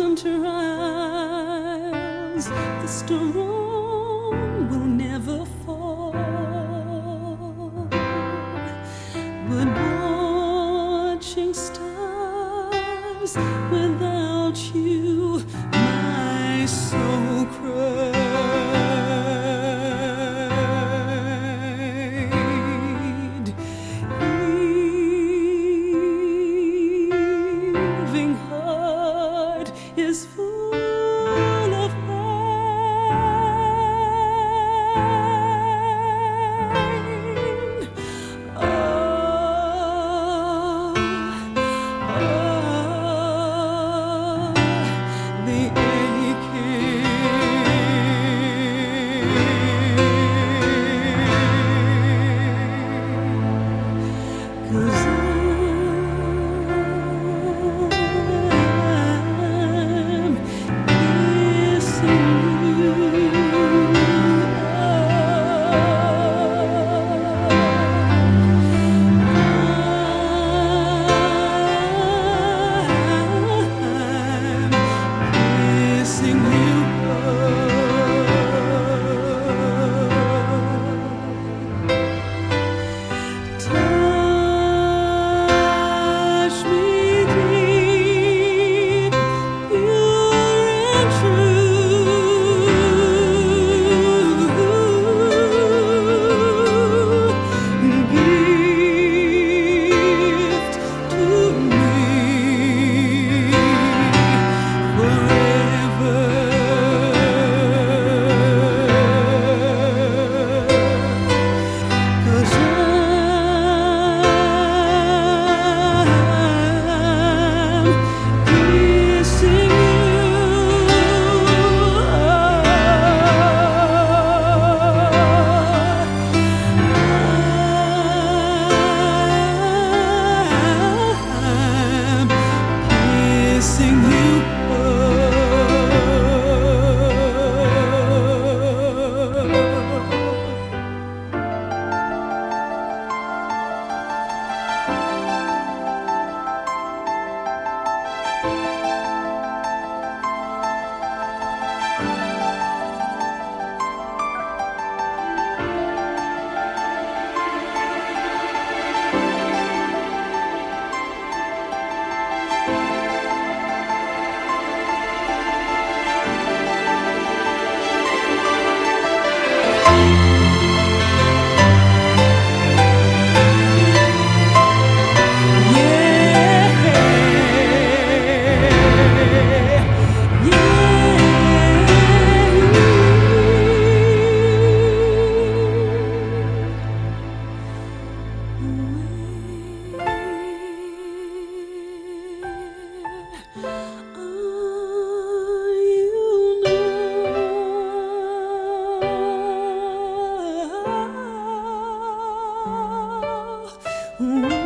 and trials, the storm will never fall. But watching stars without you, my soul. is Mm-hmm.